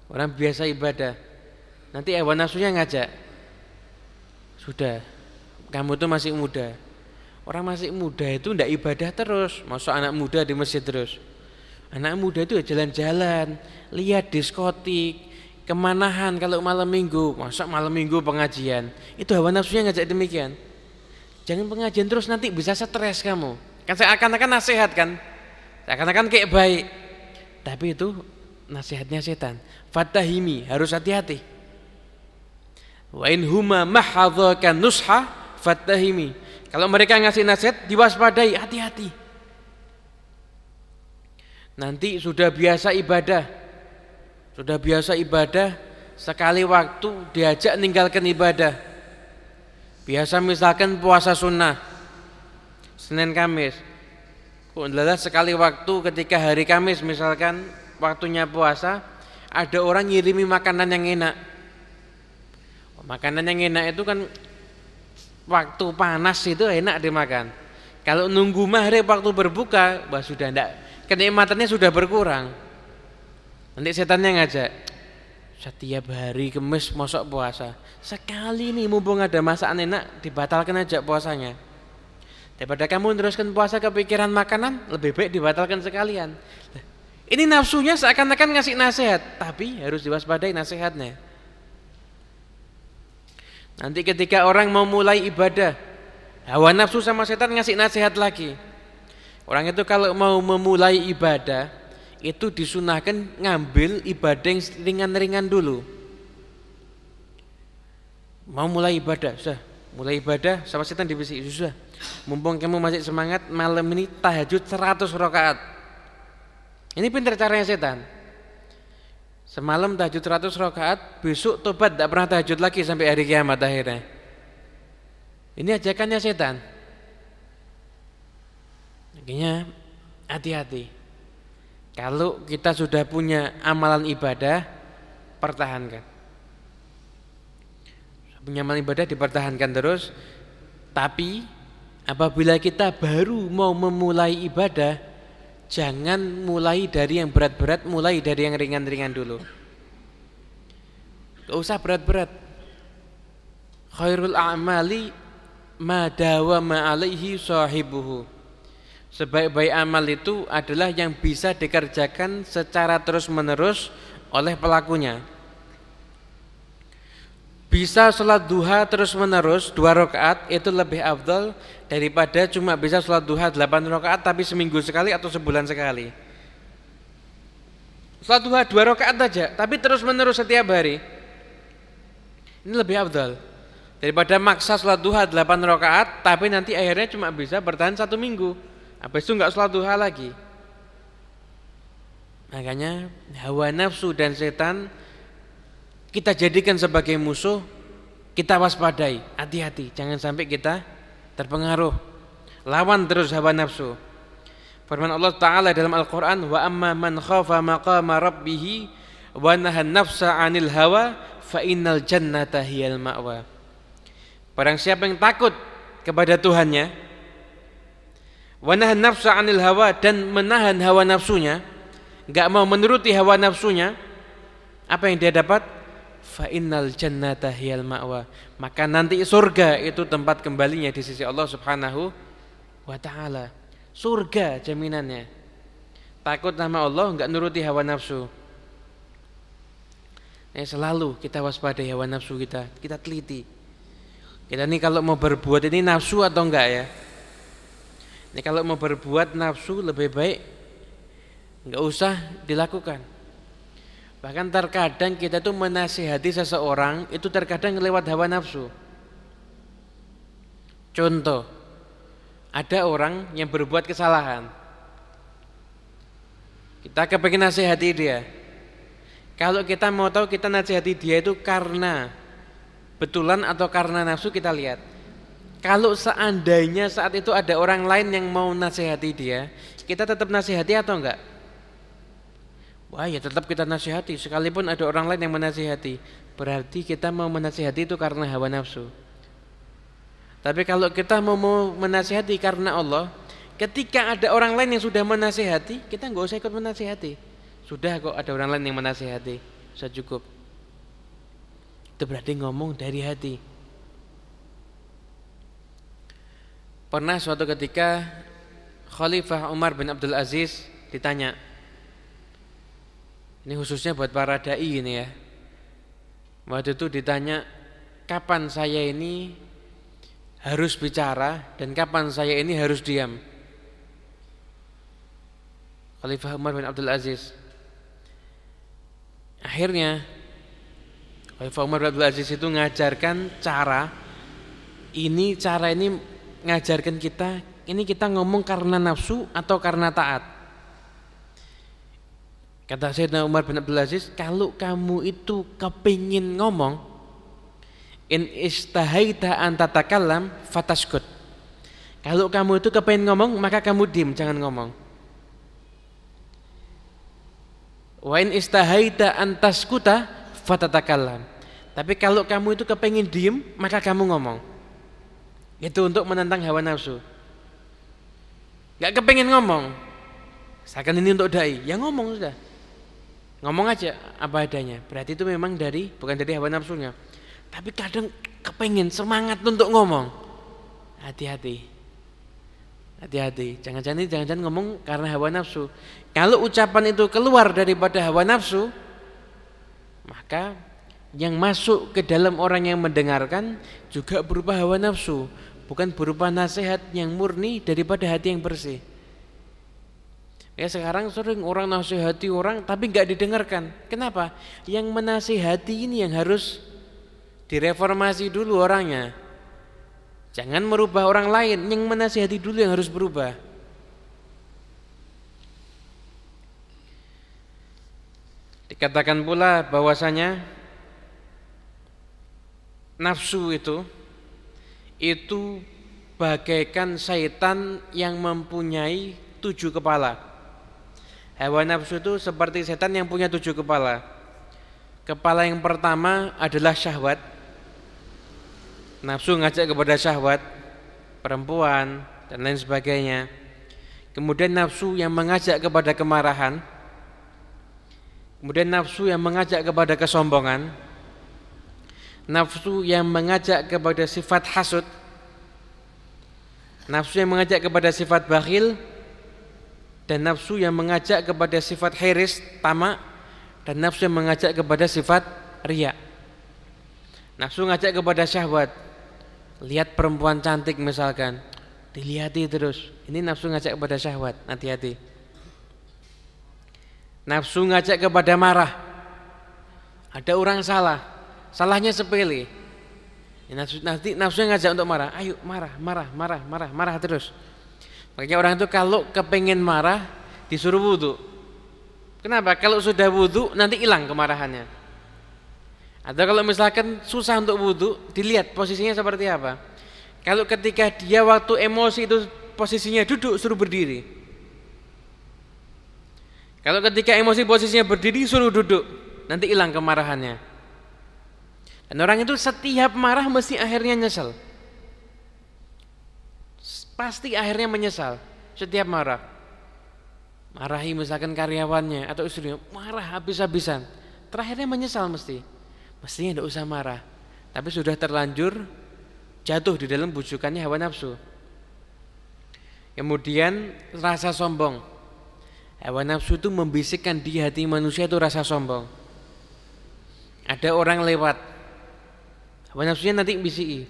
orang biasa ibadah, nanti hawa nafsunya ngajak, sudah, kamu tuh masih muda, Orang masih muda itu tidak ibadah terus, masuk anak muda di masjid terus. Anak muda itu ya jalan-jalan, lihat diskotik, kemanahan kalau malam minggu, masuk malam minggu pengajian. Itu hawa nafsunya ngajak demikian. Jangan pengajian terus nanti bisa stres kamu. Kan saya akan-akan nasihat kan, seakan-akan kayak baik. Tapi itu nasihatnya setan. Fatahimi harus hati-hati. Wa in huma mahadhaka nusha fatahimi kalau mereka ngasih nasihat diwaspadai, hati-hati. Nanti sudah biasa ibadah. Sudah biasa ibadah, sekali waktu diajak ninggalkan ibadah. Biasa misalkan puasa sunnah. Senin Kamis. Adalah sekali waktu ketika hari Kamis misalkan waktunya puasa, ada orang ngirimi makanan yang enak. Makanan yang enak itu kan waktu panas itu enak dimakan. Kalau nunggu maghrib waktu berbuka, wah sudah enggak kenikmatannya sudah berkurang. Nanti setannya ngajak setiap hari kemis mosok puasa. Sekali nih mumpung ada masakan enak dibatalkan aja puasanya. Daripada kamu teruskan puasa kepikiran makanan, lebih baik dibatalkan sekalian. Ini nafsunya seakan-akan ngasih nasihat, tapi harus diwaspadai nasihatnya. Nanti ketika orang mau mulai ibadah, hawa nafsu sama setan ngasih nasihat lagi. Orang itu kalau mau memulai ibadah, itu disunahkan ngambil ibadah yang ringan-ringan dulu. Mau mulai ibadah, sudah. Mulai ibadah sama setan dibisik, sudah. Mumpung kamu masih semangat, malam ini tahajud 100 rakaat. Ini pintar caranya setan. Semalam tahajud 100 rakaat, besok tobat tidak pernah tahajud lagi sampai hari kiamat akhirnya. Ini ajakannya setan. Makanya hati-hati. Kalau kita sudah punya amalan ibadah, pertahankan. Punya amalan ibadah dipertahankan terus. Tapi apabila kita baru mau memulai ibadah, Jangan mulai dari yang berat-berat, mulai dari yang ringan-ringan dulu. Gak usah berat-berat. Khairul a'mali ma dawama alaihi sahibuhu. Sebaik-baik amal itu adalah yang bisa dikerjakan secara terus-menerus oleh pelakunya. Bisa sholat duha terus menerus dua rakaat itu lebih afdal daripada cuma bisa sholat duha delapan rakaat tapi seminggu sekali atau sebulan sekali. Sholat duha dua rakaat aja tapi terus menerus setiap hari. Ini lebih afdal daripada maksa sholat duha delapan rakaat tapi nanti akhirnya cuma bisa bertahan satu minggu. Habis itu nggak sholat duha lagi. Makanya hawa nafsu dan setan kita jadikan sebagai musuh, kita waspadai, hati-hati, jangan sampai kita terpengaruh. Lawan terus hawa nafsu. Firman Allah Ta'ala dalam Al-Quran, Wa amma man khafa maqama rabbih wa nahan nafsa 'anil hawa fa innal jannata hiyal ma'wa. Barang siapa yang takut kepada Tuhannya wa nahan nafsa 'anil hawa dan menahan hawa nafsunya, enggak mau menuruti hawa nafsunya, apa yang dia dapat? Fa innal jannata hiyal ma'wa. Maka nanti surga itu tempat kembalinya di sisi Allah Subhanahu wa taala. Surga jaminannya. Takut nama Allah enggak nuruti hawa nafsu. Nah, selalu kita waspadai hawa nafsu kita, kita teliti. Kita ini kalau mau berbuat ini nafsu atau enggak ya? Ini kalau mau berbuat nafsu lebih baik enggak usah dilakukan. Bahkan terkadang kita tuh menasihati seseorang itu terkadang lewat hawa nafsu. Contoh, ada orang yang berbuat kesalahan. Kita kepengen nasihati dia, kalau kita mau tahu kita nasihati dia itu karena betulan atau karena nafsu kita lihat. Kalau seandainya saat itu ada orang lain yang mau nasihati dia, kita tetap nasihati atau enggak? Wah ya tetap kita nasihati sekalipun ada orang lain yang menasihati. Berarti kita mau menasihati itu karena hawa nafsu. Tapi kalau kita mau, menasihati karena Allah, ketika ada orang lain yang sudah menasihati, kita enggak usah ikut menasihati. Sudah kok ada orang lain yang menasihati, sudah cukup. Itu berarti ngomong dari hati. Pernah suatu ketika Khalifah Umar bin Abdul Aziz ditanya, ini khususnya buat para dai ini ya. Waktu itu ditanya, kapan saya ini harus bicara dan kapan saya ini harus diam. Khalifah Umar bin Abdul Aziz Akhirnya Khalifah Umar bin Abdul Aziz itu ngajarkan cara ini cara ini ngajarkan kita ini kita ngomong karena nafsu atau karena taat. Kata Sayyidina Umar bin Abdul Aziz, kalau kamu itu kepingin ngomong, in istahaita antatakallam fataskut. Kalau kamu itu kepingin ngomong, maka kamu diam, jangan ngomong. Wa in istahaita antaskuta fatatakallam. Tapi kalau kamu itu kepengen diem, maka kamu ngomong. Itu untuk menentang hawa nafsu. Gak kepengen ngomong. Seakan ini untuk dai, ya ngomong sudah. Ngomong aja apa adanya. Berarti itu memang dari bukan dari hawa nafsunya. Tapi kadang kepengen semangat untuk ngomong. Hati-hati. Hati-hati, jangan-jangan jangan-jangan ngomong karena hawa nafsu. Kalau ucapan itu keluar daripada hawa nafsu, maka yang masuk ke dalam orang yang mendengarkan juga berupa hawa nafsu, bukan berupa nasihat yang murni daripada hati yang bersih. Ya sekarang sering orang nasihati orang tapi nggak didengarkan. Kenapa? Yang menasihati ini yang harus direformasi dulu orangnya. Jangan merubah orang lain, yang menasihati dulu yang harus berubah. Dikatakan pula bahwasanya nafsu itu itu bagaikan syaitan yang mempunyai tujuh kepala. Hewan nafsu itu seperti setan yang punya tujuh kepala. Kepala yang pertama adalah syahwat, nafsu ngajak kepada syahwat perempuan dan lain sebagainya. Kemudian nafsu yang mengajak kepada kemarahan. Kemudian nafsu yang mengajak kepada kesombongan. Nafsu yang mengajak kepada sifat hasud nafsu yang mengajak kepada sifat bakhil dan nafsu yang mengajak kepada sifat hiris tamak dan nafsu yang mengajak kepada sifat riak nafsu ngajak kepada syahwat. Lihat perempuan cantik misalkan dilihati terus. Ini nafsu ngajak kepada syahwat hati-hati. Nafsu ngajak kepada marah. Ada orang salah salahnya sepele nafsu, nanti nafsu ngajak untuk marah ayo marah marah marah marah marah terus makanya orang itu kalau kepengen marah disuruh wudhu kenapa kalau sudah wudhu nanti hilang kemarahannya atau kalau misalkan susah untuk wudhu, dilihat posisinya seperti apa. Kalau ketika dia waktu emosi itu posisinya duduk, suruh berdiri. Kalau ketika emosi posisinya berdiri, suruh duduk. nanti hilang kemarahannya. Dan orang itu setiap marah mesti akhirnya nyesel. Pasti akhirnya menyesal setiap marah. Marahi misalkan karyawannya atau istrinya, marah habis-habisan. Terakhirnya menyesal mesti. Mestinya tidak usah marah. Tapi sudah terlanjur jatuh di dalam bujukannya hawa nafsu. Kemudian rasa sombong. Hawa nafsu itu membisikkan di hati manusia itu rasa sombong. Ada orang lewat. Nafsunya nanti bisiki.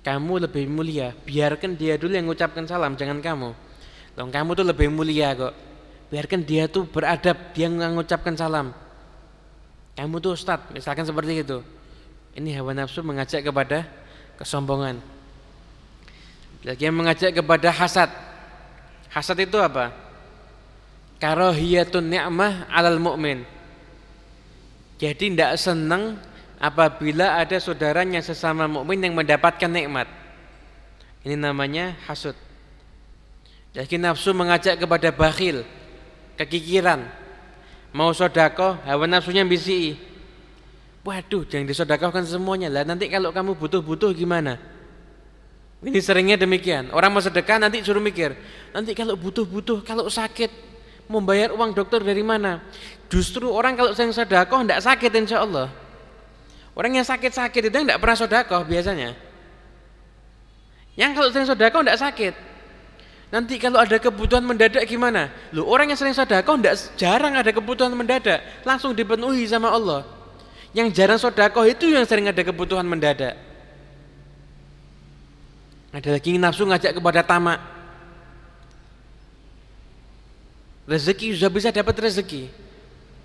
Kamu lebih mulia, biarkan dia dulu yang mengucapkan salam, jangan kamu. Loh, kamu tuh lebih mulia kok. Biarkan dia tuh beradab, dia mengucapkan salam. Kamu tuh ustad, misalkan seperti itu. Ini hawa nafsu mengajak kepada kesombongan. Lagi yang mengajak kepada hasad. Hasad itu apa? Karohiyatun ni'mah alal mu'min. Jadi tidak senang apabila ada saudaranya sesama mukmin yang mendapatkan nikmat. Ini namanya hasud. Jadi nafsu mengajak kepada bakhil, kekikiran. Mau sodako, hawa nafsunya bisi. Waduh, jangan disodakohkan semuanya lah. Nanti kalau kamu butuh-butuh gimana? Ini seringnya demikian. Orang mau sedekah nanti suruh mikir. Nanti kalau butuh-butuh, kalau sakit, mau bayar uang dokter dari mana? Justru orang kalau sodakoh tidak sakit insya Allah. Orang yang sakit-sakit itu tidak pernah sodakoh biasanya. Yang kalau sering sodakoh tidak sakit. Nanti kalau ada kebutuhan mendadak gimana? Loh, orang yang sering sodakoh tidak jarang ada kebutuhan mendadak, langsung dipenuhi sama Allah. Yang jarang sodakoh itu yang sering ada kebutuhan mendadak. Ada lagi nafsu ngajak kepada tamak. Rezeki sudah bisa dapat rezeki.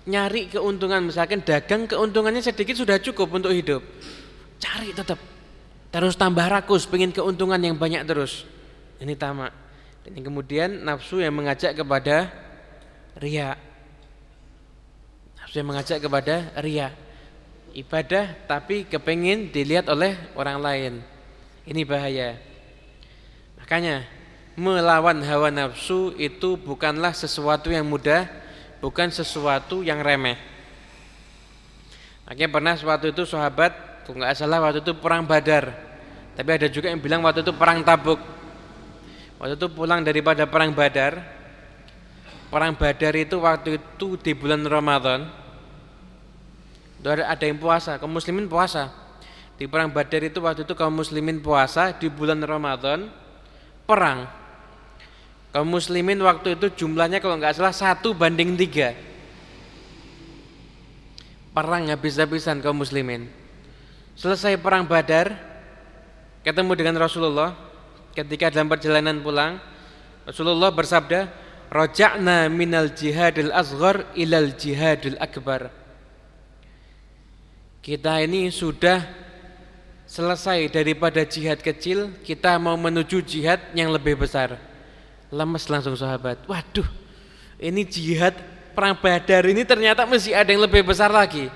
Nyari keuntungan misalkan dagang keuntungannya sedikit sudah cukup untuk hidup. Cari tetap. Terus tambah rakus, pengen keuntungan yang banyak terus. Ini tamak. Dan kemudian nafsu yang mengajak kepada ria. Nafsu yang mengajak kepada ria ibadah tapi kepingin dilihat oleh orang lain. Ini bahaya. Makanya melawan hawa nafsu itu bukanlah sesuatu yang mudah, bukan sesuatu yang remeh. Makanya pernah suatu itu sahabat, nggak salah waktu itu perang Badar. Tapi ada juga yang bilang waktu itu perang Tabuk. Waktu itu pulang daripada perang Badar. Perang Badar itu waktu itu di bulan Ramadan ada yang puasa, kaum muslimin puasa. Di perang Badar itu waktu itu kaum muslimin puasa di bulan Ramadan perang. Kaum muslimin waktu itu jumlahnya kalau nggak salah satu banding tiga. Perang habis-habisan kaum muslimin. Selesai perang Badar, ketemu dengan Rasulullah. Ketika dalam perjalanan pulang, Rasulullah bersabda, "Raja'na minal jihadil asghar ilal jihadil akbar." Kita ini sudah selesai daripada jihad kecil, kita mau menuju jihad yang lebih besar. Lemes langsung sahabat. Waduh, ini jihad perang Badar ini ternyata masih ada yang lebih besar lagi.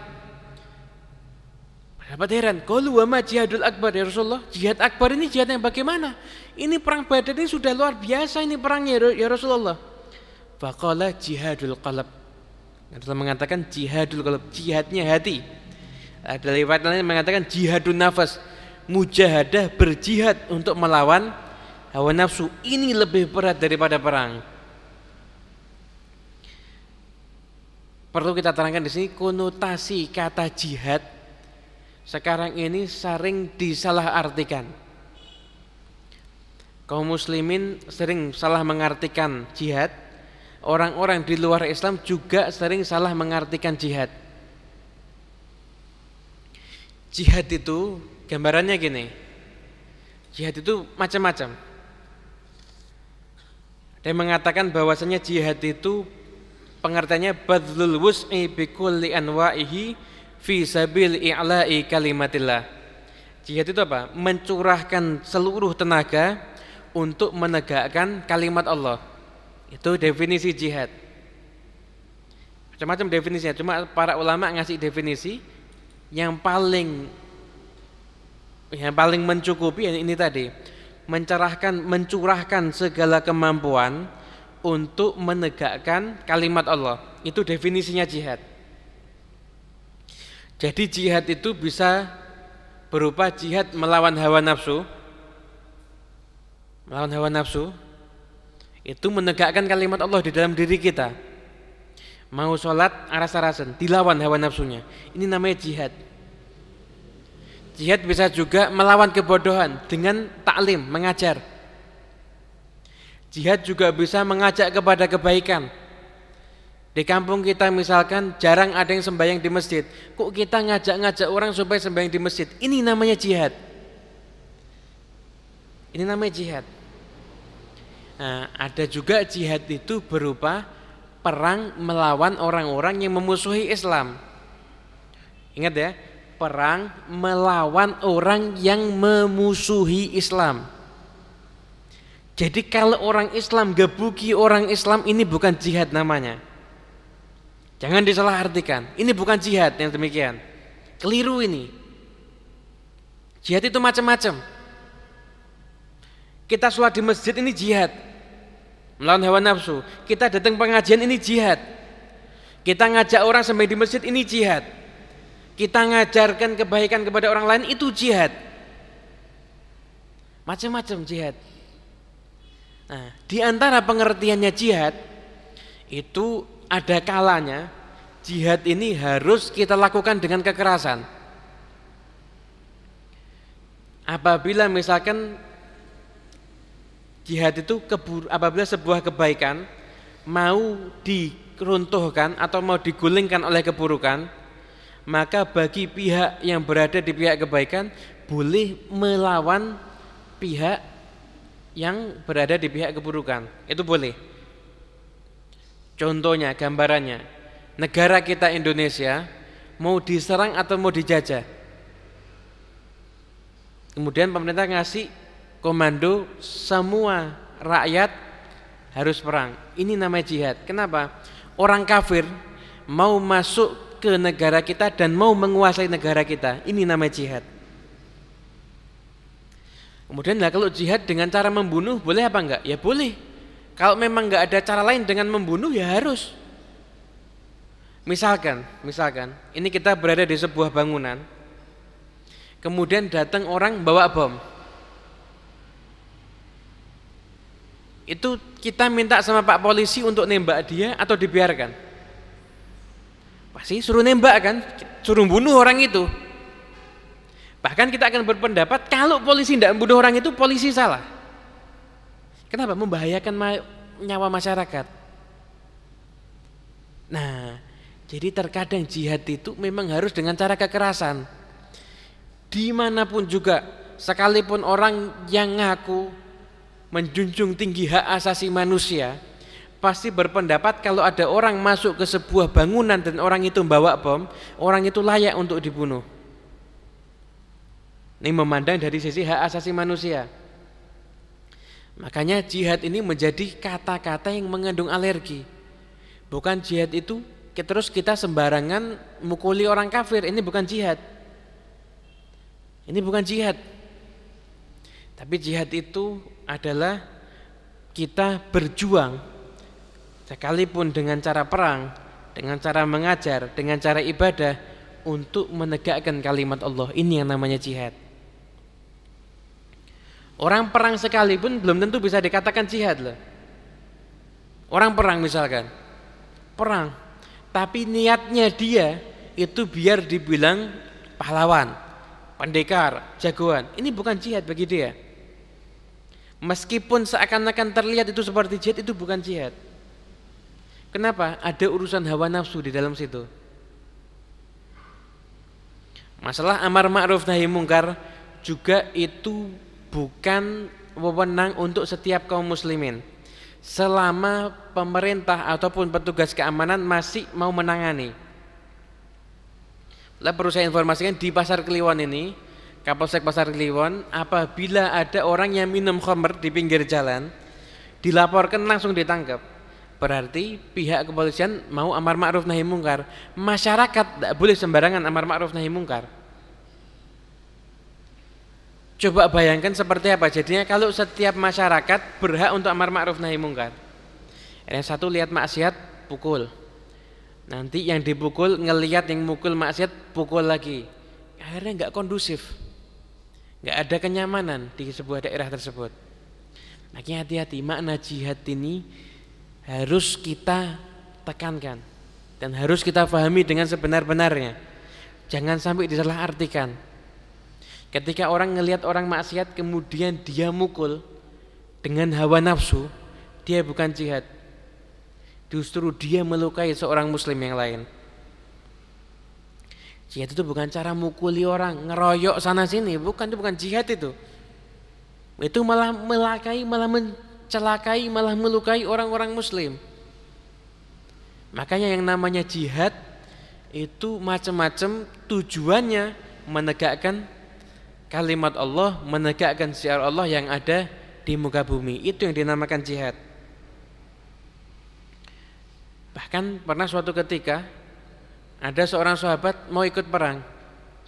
Sahabat heran, qalu wa jihadul akbar ya Rasulullah? Jihad akbar ini jihad yang bagaimana? Ini perang Badar ini sudah luar biasa ini perangnya ya Rasulullah. Faqala jihadul qalb. Rasulullah mengatakan jihadul qalb, jihadnya hati. Ada riwayat lain mengatakan jihadun nafas, mujahadah berjihad untuk melawan hawa nafsu. Ini lebih berat daripada perang. Perlu kita terangkan di sini konotasi kata jihad sekarang ini sering disalahartikan. Kaum muslimin sering salah mengartikan jihad. Orang-orang di luar Islam juga sering salah mengartikan jihad. Jihad itu gambarannya gini. Jihad itu macam-macam. Dia mengatakan bahwasanya jihad itu pengertiannya badlul wus'i bi kulli anwa'ihi fi sabil i'la'i kalimatillah. Jihad itu apa? Mencurahkan seluruh tenaga untuk menegakkan kalimat Allah. Itu definisi jihad. Macam-macam definisinya, cuma para ulama ngasih definisi yang paling yang paling mencukupi ini tadi mencerahkan mencurahkan segala kemampuan untuk menegakkan kalimat Allah itu definisinya jihad Jadi jihad itu bisa berupa jihad melawan hawa nafsu. Melawan hawa nafsu itu menegakkan kalimat Allah di dalam diri kita. Mau sholat aras-arasan, dilawan hawa nafsunya. Ini namanya jihad. Jihad bisa juga melawan kebodohan dengan taklim, mengajar. Jihad juga bisa mengajak kepada kebaikan. Di kampung kita misalkan jarang ada yang sembahyang di masjid. Kok kita ngajak-ngajak orang supaya sembahyang di masjid? Ini namanya jihad. Ini namanya jihad. Nah, ada juga jihad itu berupa perang melawan orang-orang yang memusuhi Islam. Ingat ya, perang melawan orang yang memusuhi Islam. Jadi kalau orang Islam gebuki orang Islam ini bukan jihad namanya. Jangan disalahartikan. Ini bukan jihad yang demikian. Keliru ini. Jihad itu macam-macam. Kita sholat di masjid ini jihad. Melawan hawa nafsu. Kita datang pengajian ini jihad. Kita ngajak orang sampai di masjid ini jihad kita ngajarkan kebaikan kepada orang lain itu jihad. Macam-macam jihad. Nah, di antara pengertiannya jihad itu ada kalanya jihad ini harus kita lakukan dengan kekerasan. Apabila misalkan jihad itu kebur, apabila sebuah kebaikan mau diruntuhkan atau mau digulingkan oleh keburukan, maka bagi pihak yang berada di pihak kebaikan boleh melawan pihak yang berada di pihak keburukan. Itu boleh. Contohnya, gambarannya, negara kita Indonesia mau diserang atau mau dijajah. Kemudian pemerintah ngasih komando semua rakyat harus perang. Ini namanya jihad. Kenapa? Orang kafir mau masuk ke negara kita dan mau menguasai negara kita. Ini namanya jihad. Kemudian lah kalau jihad dengan cara membunuh boleh apa enggak? Ya boleh. Kalau memang enggak ada cara lain dengan membunuh ya harus. Misalkan, misalkan ini kita berada di sebuah bangunan. Kemudian datang orang bawa bom. Itu kita minta sama Pak polisi untuk nembak dia atau dibiarkan? Pasti suruh nembak kan, suruh bunuh orang itu. Bahkan kita akan berpendapat kalau polisi tidak membunuh orang itu polisi salah. Kenapa? Membahayakan nyawa masyarakat. Nah, jadi terkadang jihad itu memang harus dengan cara kekerasan. Di mana pun juga, sekalipun orang yang ngaku menjunjung tinggi hak asasi manusia, pasti berpendapat kalau ada orang masuk ke sebuah bangunan dan orang itu membawa bom, orang itu layak untuk dibunuh. Ini memandang dari sisi hak asasi manusia. Makanya jihad ini menjadi kata-kata yang mengandung alergi. Bukan jihad itu terus kita sembarangan mukuli orang kafir, ini bukan jihad. Ini bukan jihad. Tapi jihad itu adalah kita berjuang sekalipun dengan cara perang, dengan cara mengajar, dengan cara ibadah untuk menegakkan kalimat Allah. Ini yang namanya jihad. Orang perang sekalipun belum tentu bisa dikatakan jihad loh. Orang perang misalkan, perang, tapi niatnya dia itu biar dibilang pahlawan, pendekar, jagoan. Ini bukan jihad bagi dia. Meskipun seakan-akan terlihat itu seperti jihad, itu bukan jihad. Kenapa? Ada urusan hawa nafsu di dalam situ. Masalah amar ma'ruf nahi mungkar juga itu bukan wewenang untuk setiap kaum muslimin. Selama pemerintah ataupun petugas keamanan masih mau menangani. Lah perlu saya informasikan di Pasar Kliwon ini, Kapolsek Pasar Kliwon, apabila ada orang yang minum khamr di pinggir jalan, dilaporkan langsung ditangkap Berarti pihak kepolisian mau amar ma'ruf nahi mungkar. Masyarakat tidak boleh sembarangan amar ma'ruf nahi mungkar. Coba bayangkan seperti apa jadinya kalau setiap masyarakat berhak untuk amar ma'ruf nahi mungkar. Yang satu lihat maksiat pukul. Nanti yang dipukul ngelihat yang mukul maksiat pukul lagi. Akhirnya nggak kondusif. nggak ada kenyamanan di sebuah daerah tersebut. Makanya hati-hati makna jihad ini harus kita tekankan dan harus kita pahami dengan sebenar-benarnya. Jangan sampai disalahartikan. Ketika orang ngelihat orang maksiat kemudian dia mukul dengan hawa nafsu, dia bukan jihad. Justru dia melukai seorang muslim yang lain. Jihad itu bukan cara mukuli orang, ngeroyok sana sini, bukan itu bukan jihad itu. Itu malah melakai, malah mencelakai, malah melukai orang-orang muslim. Makanya yang namanya jihad itu macam-macam tujuannya menegakkan kalimat Allah, menegakkan syiar Allah yang ada di muka bumi. Itu yang dinamakan jihad. Bahkan pernah suatu ketika ada seorang sahabat mau ikut perang.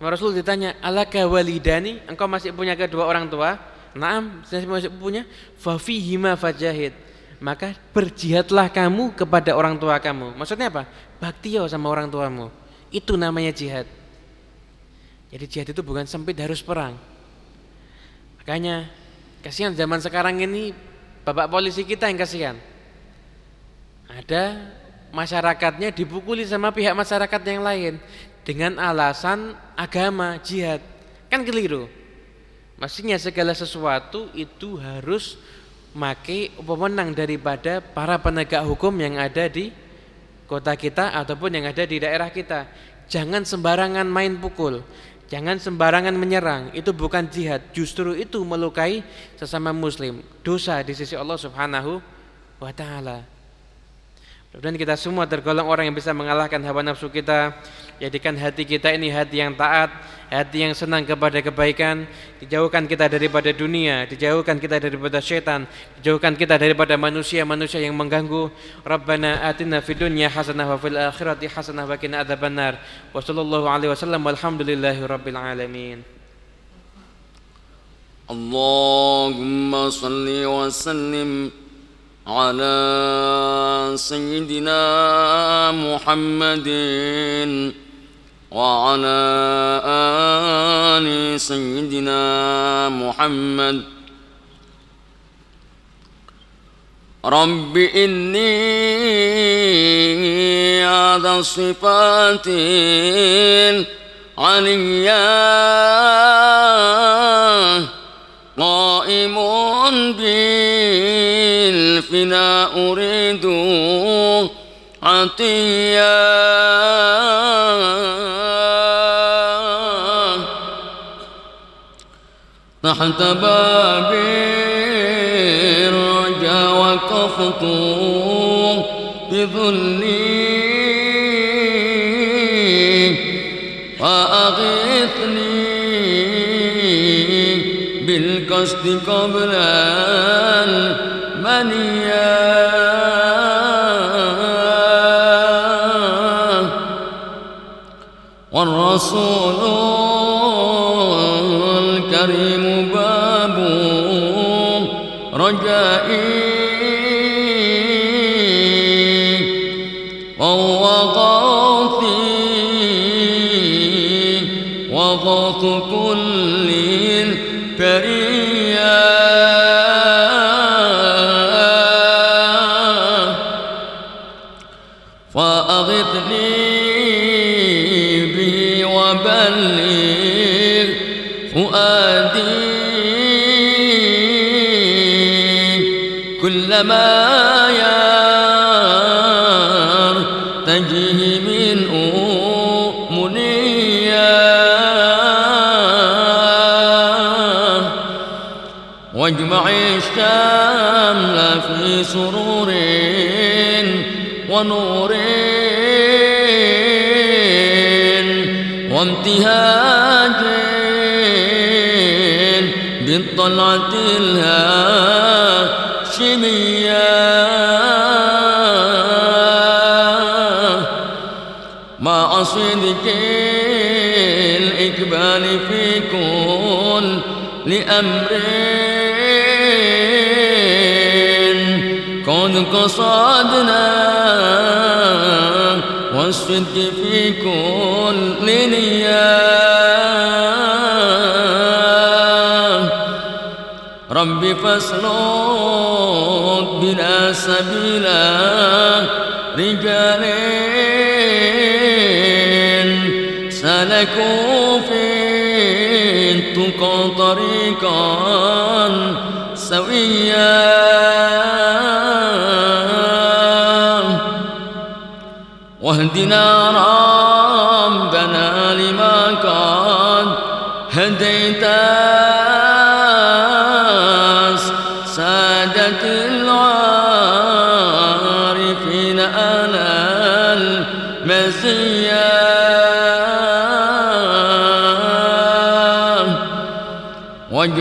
Rasul ditanya, "Alaka walidani? Engkau masih punya kedua orang tua?" "Na'am, punya." "Fafihima fajahid." Maka berjihadlah kamu kepada orang tua kamu. Maksudnya apa? Bakti sama orang tuamu. Itu namanya jihad. Jadi jihad itu bukan sempit harus perang. Makanya kasihan zaman sekarang ini bapak polisi kita yang kasihan. Ada masyarakatnya dipukuli sama pihak masyarakat yang lain dengan alasan agama jihad kan keliru maksudnya segala sesuatu itu harus make pemenang daripada para penegak hukum yang ada di kota kita ataupun yang ada di daerah kita. Jangan sembarangan main pukul. Jangan sembarangan menyerang. Itu bukan jihad. Justru itu melukai sesama muslim. Dosa di sisi Allah Subhanahu wa taala. Dan kita semua tergolong orang yang bisa mengalahkan hawa nafsu kita Jadikan hati kita ini hati yang taat Hati yang senang kepada kebaikan Dijauhkan kita daripada dunia Dijauhkan kita daripada syaitan Dijauhkan kita daripada manusia-manusia yang mengganggu Rabbana atina fid dunya hasanah wa fil akhirati hasanah wa qina adzabannar Wa sallallahu alaihi wasallam walhamdulillahi rabbil alamin Allahumma salli wa sallim على سيدنا محمد وعلى آل سيدنا محمد. رب إني هذا صفات عليا قائم بالفنا أريد عطيا. تحت باب الرجا وقفت بذلي فأغثني بالقصد قبل المنيا. والرسول كلما يرتجه من أمنيا. واجمع الشمل في سرور ونور. وامتهاج بالطلعة الهاشمية الإقبال في كل لأمر قد قصدنا والصدق في كل نياه رب فاسلك بنا سبيلا رجال سلكوا في طريقا سويا. واهدنا ربنا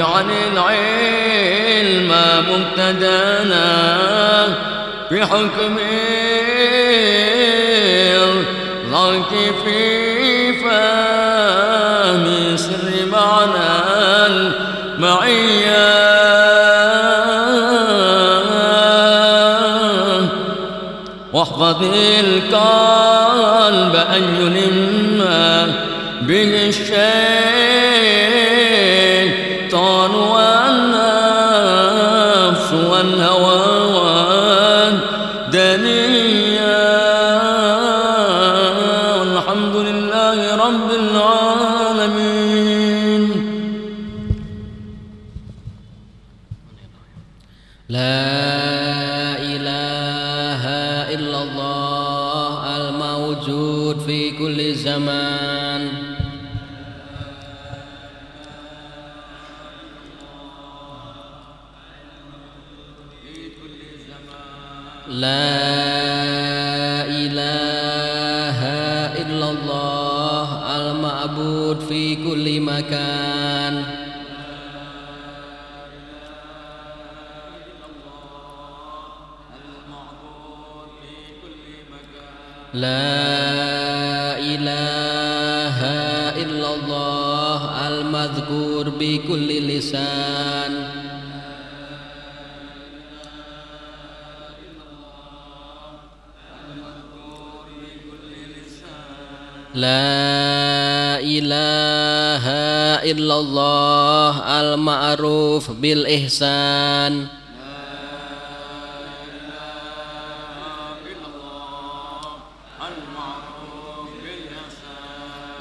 واجعل العلم مبتدانا بحكم الله في فهم سر معنى المعية. واحفظ القلب أن يلم به الشيطان والهوى والدنيا والحمد لله رب العالمين. لا إله إلا الله الموجود في كل زمان. لا الله المعروف بالإحسان.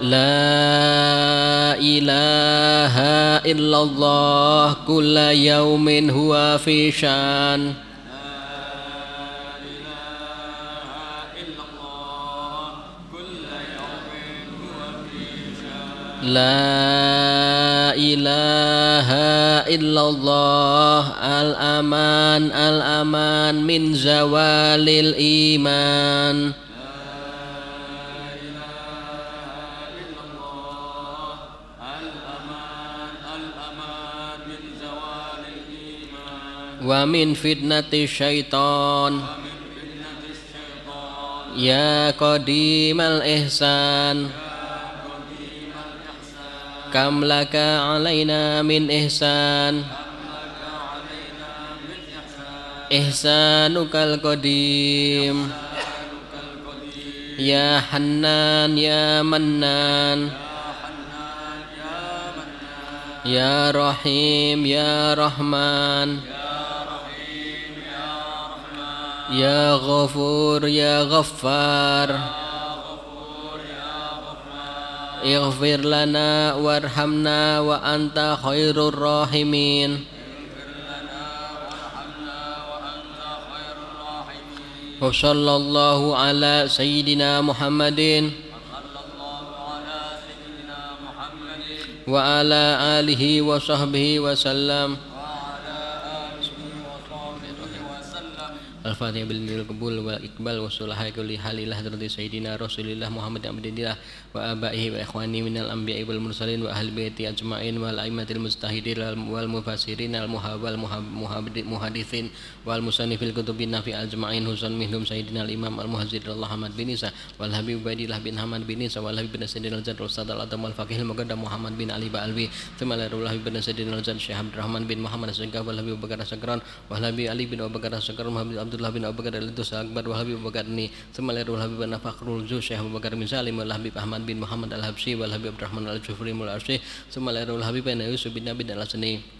لا إله إلا الله كل يوم هو في شان. La ilaha illallah Al-aman al-aman min zawalil iman. Wa min fitnati syaitan. Ya qadimal ihsan. كم لك علينا من إحسان إحسانك القديم يا حنان يا منان يا رحيم يا رحمن يا غفور يا غفار اغفر لنا وارحمنا وأنت خير الراحمين. وصلى الله على سيدنا محمد وعلى آله وصحبه وسلم. Al-Fatihah bil qabul wal iqbal wa sulaha kulli halilah hadrati sayyidina Rasulillah Muhammad abdillah wa abaihi wa ikhwani minal anbiya'i wal mursalin wa ahli baiti ajma'in wal aimatil mujtahidin wal mufassirin al muhawwal muhadithin wal musannifil kutubin nafi ajma'in husan minhum sayyidina al imam al muhazzir Allah Muhammad bin Isa wal habib Ubaidillah bin Hamad bin Isa wal habib bin Sayyidina al Jad Ustaz al Adam wal Faqih al Muqaddam Muhammad bin Ali Ba'alwi thumma la habib bin Sayyidina al Jad Syekh Abdurrahman bin Muhammad As-Sagaf wal habib Bakar As-Sakran wal habib Ali bin Abu Bakar Muhammad Abdul Abdullah bin Abu Bakar al-Idris Akbar wa Habib Abu Bakar ni thumma li Habib bin Fakhrul Zu Syekh Abu Bakar bin Salim wal Ahmad bin Muhammad al-Habsyi wal Habib Abdurrahman al-Jufri mul Arsy thumma li Habib bin Yusuf bin Nabi al-Asni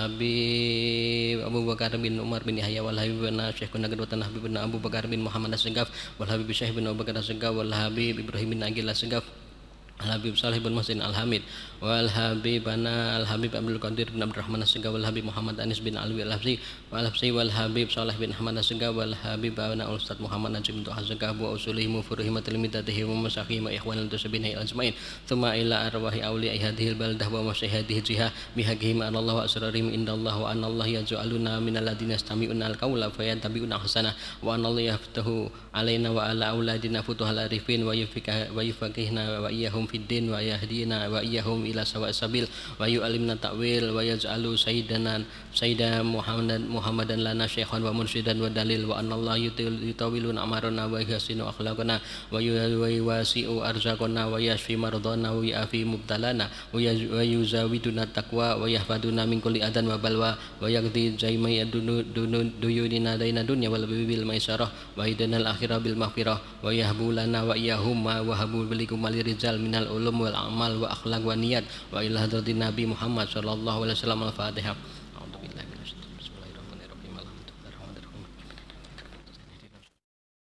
Abu Bakar bin Umar bin Yahya wal Habib bin Syekh bin Habib bin Abu Bakar bin Muhammad As-Segaf wal Habib Syekh bin Abu Bakar As-Segaf wal Habib Ibrahim bin Agil As-Segaf Al Habib Salih bin Muhsin Al Hamid wal Habib Ana Al Habib Abdul Qadir bin Abdul Rahman As wal Habib Muhammad Anis bin Alwi Al Habsi wal Habsi wal Habib Salih bin Ahmad As wal Habib Ana Ustaz Muhammad Najib bin Azga wa usulihi mufurihi matlimidatihi wa masakihi ma ikhwan al tusabin hayal ajmain. Thumma ila arwahi awliya hadhihi al baldah wa masyahadihi jiha bihaqihi ma Allah wa asrarihim inda Allah wa anna Allah yaj'aluna min alladhina yastami'una al qawla fayattabi'una ahsana. Wa anna Allah yaftahu alaina wa ala auladina futuhal arifin wa yufaqihna wa iyahum fid din wa yahdina wa iyyahum ila sawa sabil wa yu'allimna ta'wil wa yaj'alu sayyidana sayyida Muhammadan Muhammadan lana syaikhan wa mursyidan wa dalil wa anna Allah yutawilun amarana wa yahsinu akhlaqana wa yuwasi'u arzaqana wa yashfi mardana wa yafi mubtalana wa yuzawiduna taqwa wa yahfaduna min kulli adan wa balwa wa yaqdi jaimai duyunina daina dunya wal bil maisarah wa hidanal akhirah bil maghfirah wa yahbu lana wa iyahum ma wa habu bilikum rijal minal minal ulum wal amal wa akhlaq wa niyat wa